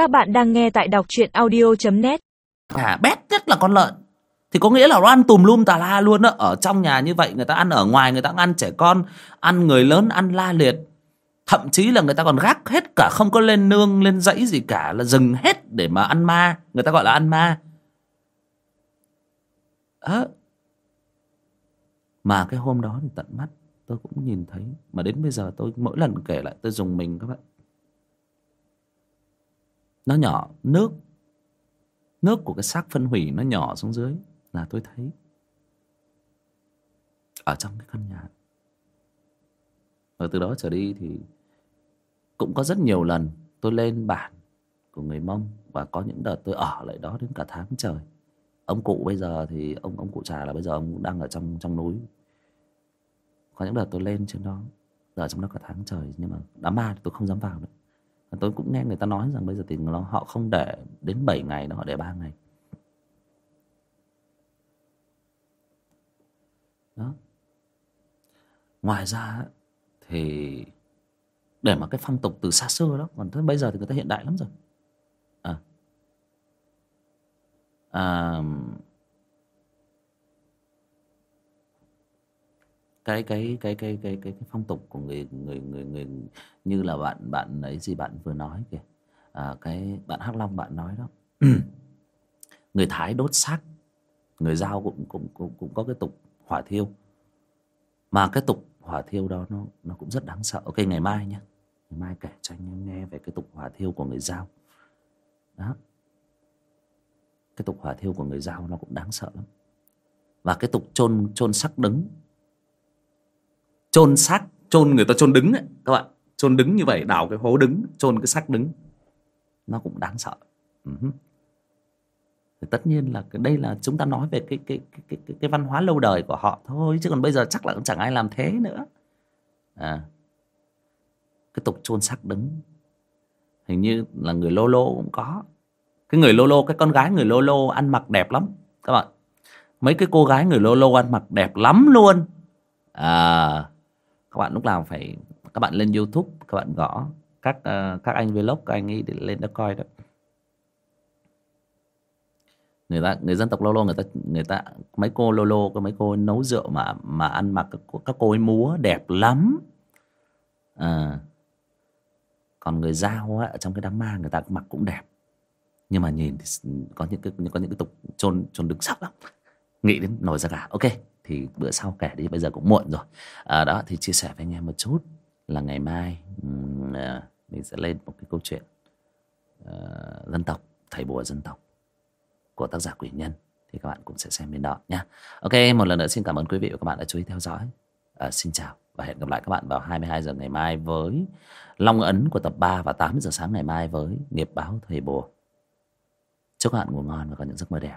Các bạn đang nghe tại đọc truyện audio.net à, bét nhất là con lợn. Thì có nghĩa là nó ăn tùm lum tà la luôn đó. ở trong nhà như vậy người ta ăn ở ngoài người ta ăn trẻ con ăn người lớn ăn la liệt. Thậm chí là người ta còn gác hết cả không có lên nương lên dãy gì cả là dừng hết để mà ăn ma. Người ta gọi là ăn ma. À, mà cái hôm đó thì tận mắt tôi cũng nhìn thấy. Mà đến bây giờ tôi mỗi lần kể lại tôi dùng mình các bạn nó nhỏ, nước nước của cái xác phân hủy nó nhỏ xuống dưới là tôi thấy ở trong cái căn nhà. Và từ đó trở đi thì cũng có rất nhiều lần tôi lên bản của người mông và có những đợt tôi ở lại đó đến cả tháng trời. Ông cụ bây giờ thì ông ông cụ trà là bây giờ ông cũng đang ở trong trong núi. Có những đợt tôi lên trên đó ở trong đó cả tháng trời nhưng mà đám ma thì tôi không dám vào nữa tôi cũng nghe người ta nói rằng bây giờ thì nó, họ không để đến 7 ngày nữa họ để 3 ngày. Đó. Ngoài ra thì để mà cái phong tục từ xa xưa đó còn tới bây giờ thì người ta hiện đại lắm rồi. À, à cái cái cái cái cái cái, cái phong tục của người người người người như là bạn bạn ấy gì bạn vừa nói kìa. À, cái bạn hắc long bạn nói đó. Người thái đốt xác người giao cũng cũng cũng cũng có cái tục hỏa thiêu. Mà cái tục hỏa thiêu đó nó nó cũng rất đáng sợ. Ok ngày mai nhé ngày mai kể cho anh em nghe về cái tục hỏa thiêu của người giao. Đó. Cái tục hỏa thiêu của người giao nó cũng đáng sợ lắm. Và cái tục chôn chôn sắc đứng chôn xác chôn người ta chôn đứng ấy, các bạn. Chôn đứng như vậy đào cái hố đứng chôn cái xác đứng. Nó cũng đáng sợ. Uh-huh. thì tất nhiên là đây là chúng ta nói về cái cái, cái cái cái cái văn hóa lâu đời của họ thôi chứ còn bây giờ chắc là cũng chẳng ai làm thế nữa. À. Cái tục chôn xác đứng. Hình như là người lô lô cũng có. Cái người lô lô cái con gái người lô lô ăn mặc đẹp lắm các bạn. Mấy cái cô gái người lô lô ăn mặc đẹp lắm luôn. À các bạn lúc nào phải các bạn lên youtube các bạn gõ các uh, các anh vlog các anh ấy để lên đó coi đó. Người ta người dân tộc lô lô người ta người ta mấy cô lô lô có mấy cô nấu rượu mà mà ăn mặc các, các cô ấy múa đẹp lắm. À còn người giao á, ở trong cái đám ma người ta mặc cũng đẹp. Nhưng mà nhìn thì có những cái có những cái tục chôn chôn đứng sắc lắm. Nghĩ đến nổi ra cả ok thì bữa sau kể đi bây giờ cũng muộn rồi à, đó thì chia sẻ với anh em một chút là ngày mai um, mình sẽ lên một cái câu chuyện ờ, dân tộc thầy bùa dân tộc của tác giả quỷ nhân thì các bạn cũng sẽ xem bên đó nhé ok một lần nữa xin cảm ơn quý vị và các bạn đã chú ý theo dõi à, xin chào và hẹn gặp lại các bạn vào 22 giờ ngày mai với Long Ấn của tập 3 và 8 giờ sáng ngày mai với Nghiệp báo Thầy Bùa. Chúc các bạn ngủ ngon và có những giấc mơ đẹp.